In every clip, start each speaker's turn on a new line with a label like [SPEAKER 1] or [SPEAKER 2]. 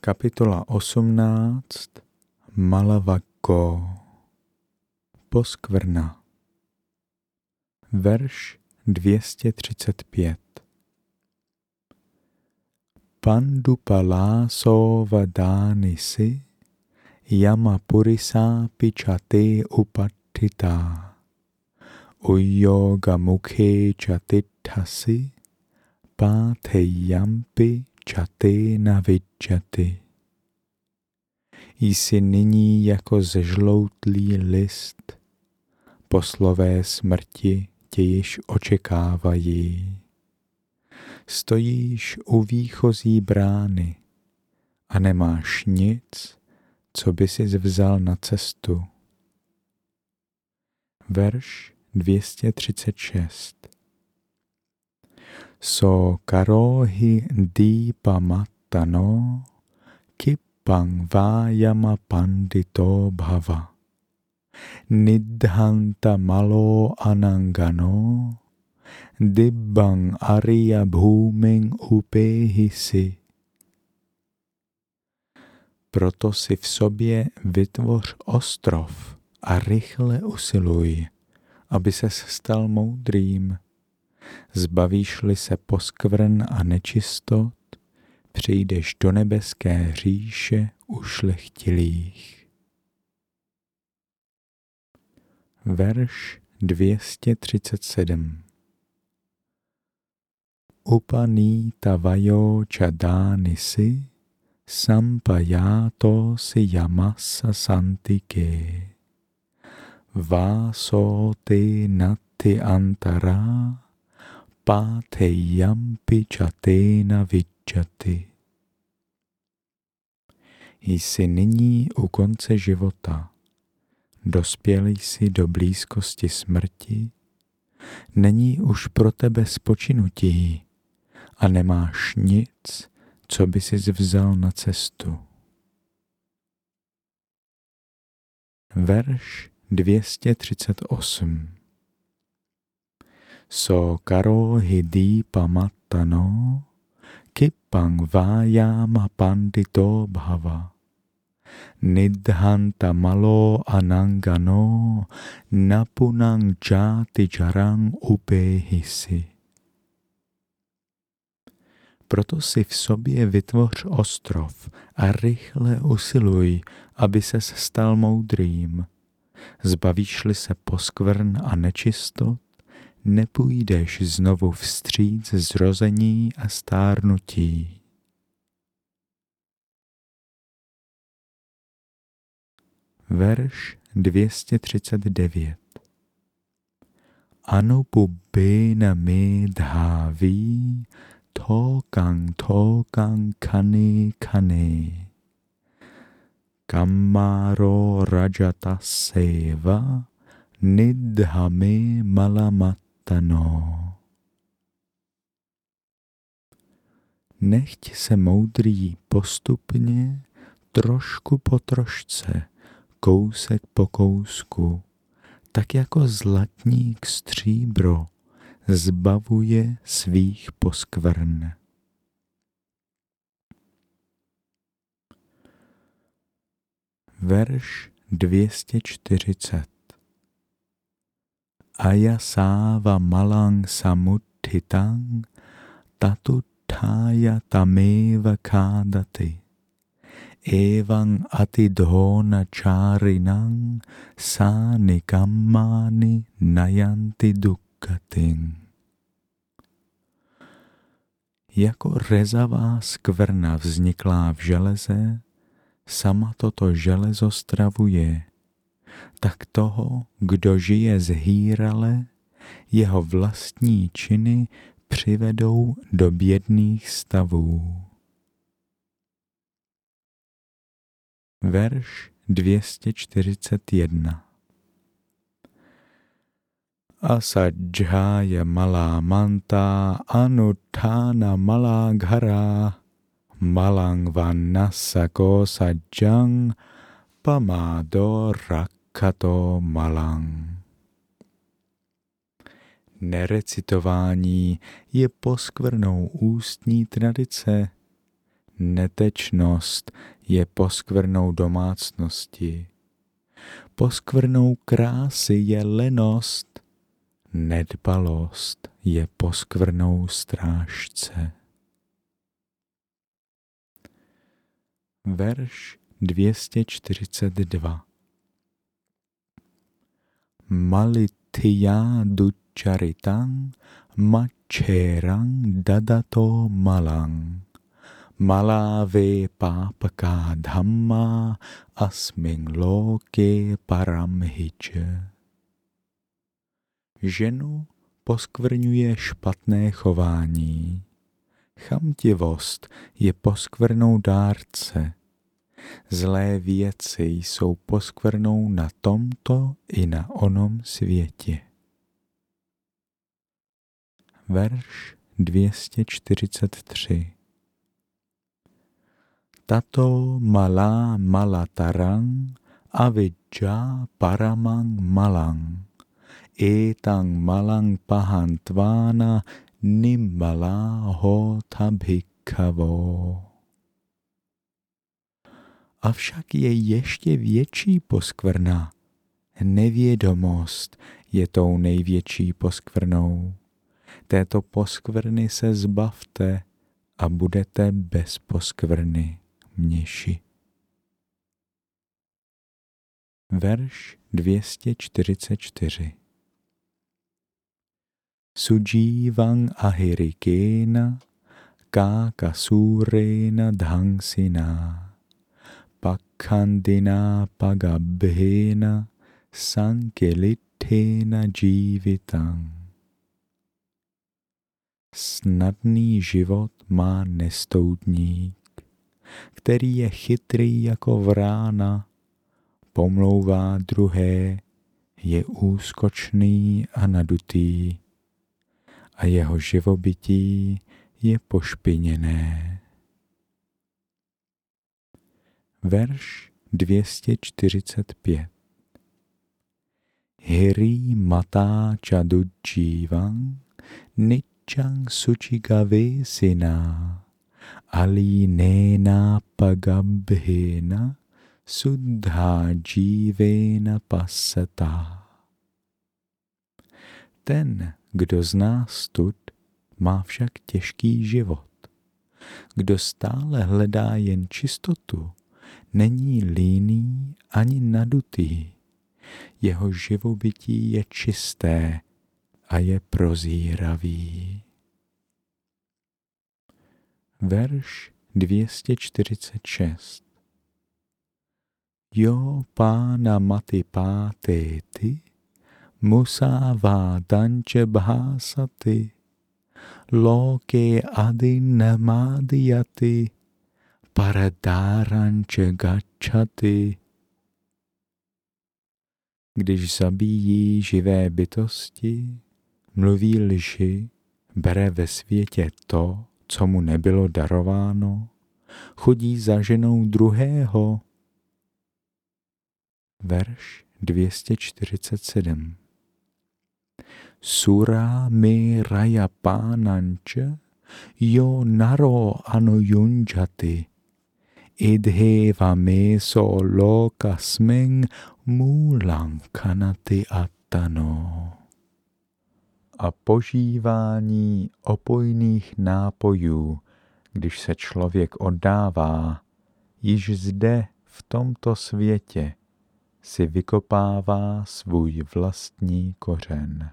[SPEAKER 1] Kapitola 18 Malavako Poskvrna. Verš 235 Pandupalásovadány si Yama purisa pichate upattita Uyoga mukhe chatithasi Pátejampi čaty vidžaty. Jsi nyní jako zežloutlý list, poslové smrti tě již očekávají. Stojíš u výchozí brány a nemáš nic, co by si vzal na cestu. Verš 236 so karohi dípamatano kipang vayama pandito bhava. Nidhanta malo anangano dibbang arya bhuming upehisi. Proto si v sobě vytvoř ostrov a rychle usiluj, aby ses stal moudrým Zbavíš-li se poskvrn a nečistot, přijdeš do nebeské říše ušlechtilých. Verš 237 Upanita vajo čadány si, sampajáto si yamasa santike. Vásoty nati antara, pátejampi čaténa vidžaty. Jsi nyní u konce života, dospěl jsi do blízkosti smrti, není už pro tebe spočinutí a nemáš nic, co by si vzal na cestu. Verš 238 so karo hidi pamattano kippang vayama pandito bhava. Nidhanta malo anangano napunang jati jarang upehisi. Proto si v sobě vytvoř ostrov a rychle usiluj, aby ses stal moudrým. Zbavíš-li se poskvrn a nečistot, nepůjdeš znovu vstříc zrození a stárnutí. Verš 239 Anupubena me dháví tokang tokang kane kane Kamaro rajata seva nidhame malamat Tano. Nechť se moudrý postupně, trošku po trošce, kousek po kousku, tak jako zlatník stříbro zbavuje svých poskvrn. Verš 240 ayasava malang samutthitang tatuttaya tameva kadati evang atidhona charinang sa nikammani nayanti dukkating. Jako rezavá skvrna vzniklá v železe, sama toto železo stravuje tak toho, kdo žije zhýrale, jeho vlastní činy přivedou do bědných stavů. Verš 241 Asadžhája malá manta anutána malá ghara malang vannasako sadjang pamado rak kato malang. Nerecitování je poskvrnou ústní tradice, Netečnost je poskvrnou domácnosti. Poskvrnou krásy je lenost. Nedbalost je poskvrnou strážce. Verš 242 Malitya ducharitang macherang dadato malang Malave pápaka dhamma asming loke paramhiče. Ženu poskvrňuje špatné chování. Chamtivost je poskvrnou dárce. Zlé věci jsou poskvrnou na tomto i na onom světě. Verš 243 Tato malá malatarang avidja paramang malang etang malang pahantvána nimbala ho tabhikavo. Avšak je ještě větší poskvrna. Nevědomost je tou největší poskvrnou. Této poskvrny se zbavte a budete bez poskvrny mniši. Verš 244 Sujívang ahirikéna káka súréna dhangsina pakhandina pagabhéna sankeliténa jívitang. Snadný život má nestoudník, který je chytrý jako vrána, pomlouvá druhé, je úskočný a nadutý a jeho živobytí je pošpiněné. Verš 245 Hiri mata čadudžívang ničang sučigavi sina ali nena pagabhena suddha jivena pasata. Ten, kdo zná stud, má však těžký život. Kdo stále hledá jen čistotu, není líný ani nadutý. Jeho živobytí je čisté a je prozíravý. Verš 246 Jo pána mati pátety musāvādanča bhāsati, loke adinamādiyati, paradáranče gačaty. Když zabíjí živé bytosti, mluví lži, bere ve světě to, co mu nebylo darováno, chodí za ženou druhého. Verš 247 Sura me raya panancha yo naro anuyunjati idheva meso lokasmeng mulang kanati attano. A požívání opojných nápojů, když se člověk oddává, již zde v tomto světě si vykopává svůj vlastní kořen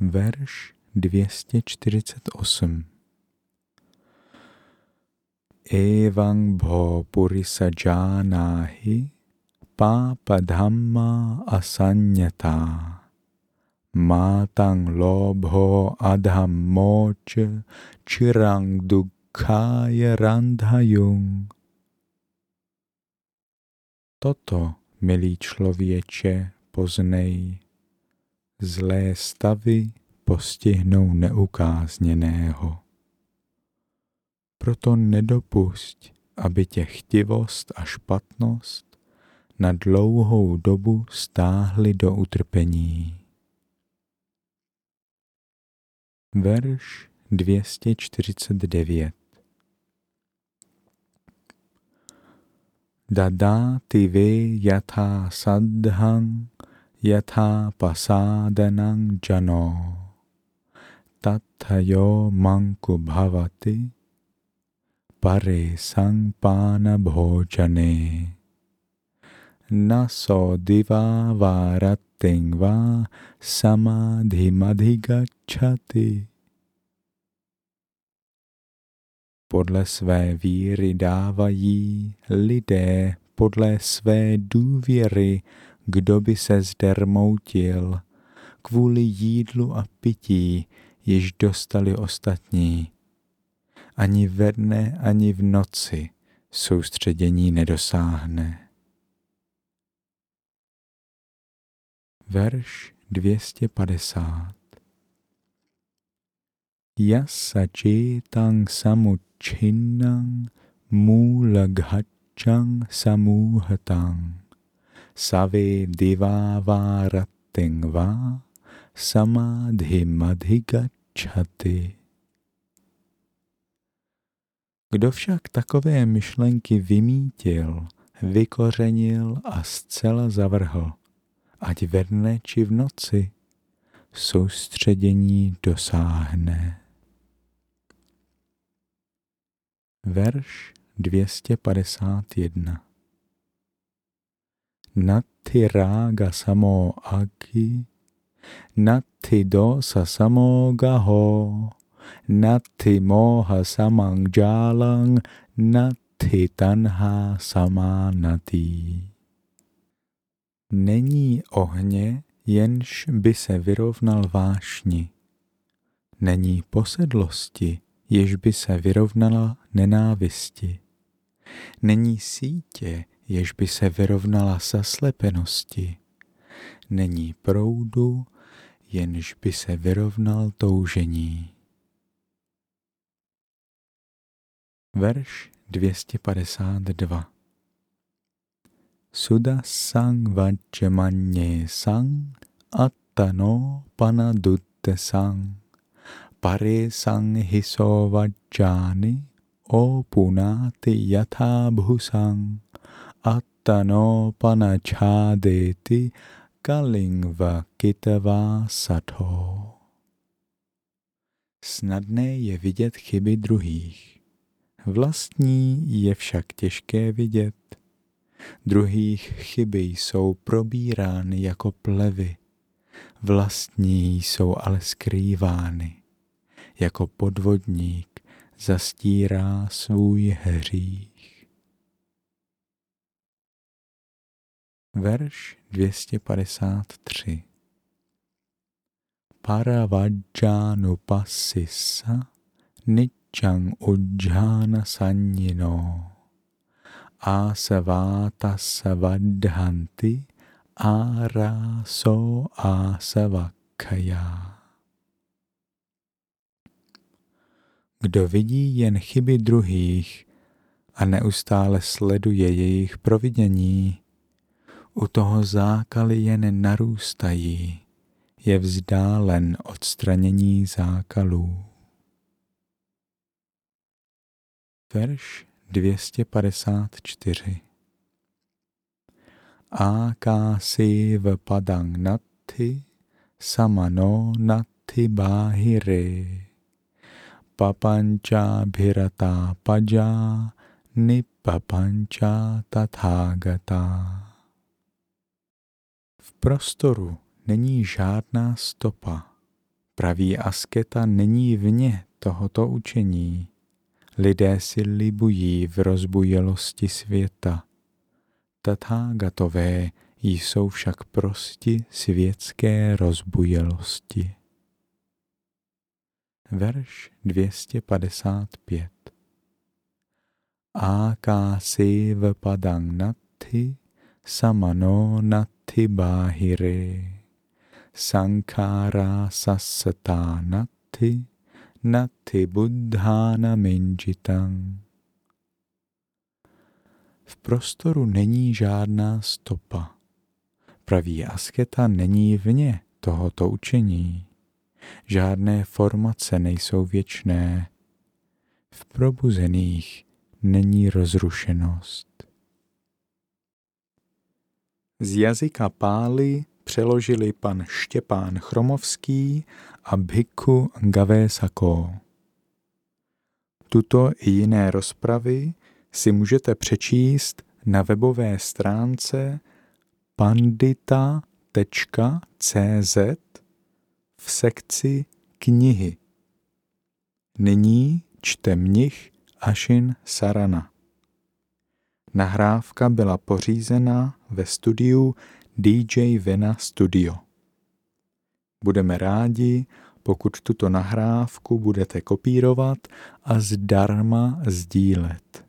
[SPEAKER 1] verš 248. Evang bho purisa janahi papa dhamma asanyata matang lobho adhammoch chirang dukkaya randhayung. Toto, milý člověče, poznej, Zlé stavy postihnou neukázněného. Proto nedopusť, aby tě chtivost a špatnost na dlouhou dobu stáhly do utrpení. Verš 249 Dadati vi yatha sadhang yatha pasadanang jano tathayo manku bhavati pare sangpana bhojane naso diva varatingva samadhimadhigachati. Podle své víry dávají lidé podle své důvěry, kdo by se zdermoutil kvůli jídlu a pití, již dostali ostatní. Ani ve dne, ani v noci soustředění nedosáhne. Verš 250 Yasachitang samuchinnang mulaghachang samuhatang save divavaratingva samadhimadhigachati. Kdo však takové myšlenky vymítil, vykořenil a zcela zavrhl, ať ve dne či v noci, soustředění dosáhne. Verš 251 Nati rága samo agi, nati dosa samo gaho, nati moha samang jalang, nati tanha samánatý. Není ohně, jenž by se vyrovnal vášni. Není posedlosti, jež by se vyrovnala nenávisti. Není sítě, jež by se vyrovnala zaslepenosti. Není proudu, jenž by se vyrovnal toužení. Verš 252 Suda sang vajjamanye sang attano panadutte sang pare sang hiso vajjani o punati yatha bhusang attano panachadeti kalingva kitava satho. Snadné je vidět chyby druhých. Vlastní je však těžké vidět. Druhých chyby jsou probírány jako plevy, vlastní jsou ale skrývány. Jako podvodník zastírá svůj hřích. Verš 253 Paravajjanu pasisa nichang ujjana sanyino asavātasavadhanti áraso asavakaya. Kdo vidí jen chyby druhých a neustále sleduje jejich providění, u toho zákaly jen narůstají, je vzdálen odstranění zákalů. Verš 254 Akasi padang natti samano natti bahire papancha bhirata paja nipapancha tathagata. V prostoru není žádná stopa. Pravý asketa není vně tohoto učení Lidé si libují v rozbujelosti světa. Tathágatové jsou však prosti světské rozbujelosti. Verš 255 Ákási padang nati samano nati bahire sankára nati nati buddhána minjitang. V prostoru není žádná stopa. Pravý asketa není vně tohoto učení. Žádné formace nejsou věčné. V probuzených není rozrušenost. Z jazyka pály přeložili pan Štěpán Chromovský a Bhikkhu Gavésako. Tuto i jiné rozpravy si můžete přečíst na webové stránce pandita.cz v sekci knihy. Nyní čte mnich Ashin Sarana. Nahrávka byla pořízena ve studiu DJ Vena Studio. Budeme rádi, pokud tuto nahrávku budete kopírovat a zdarma sdílet.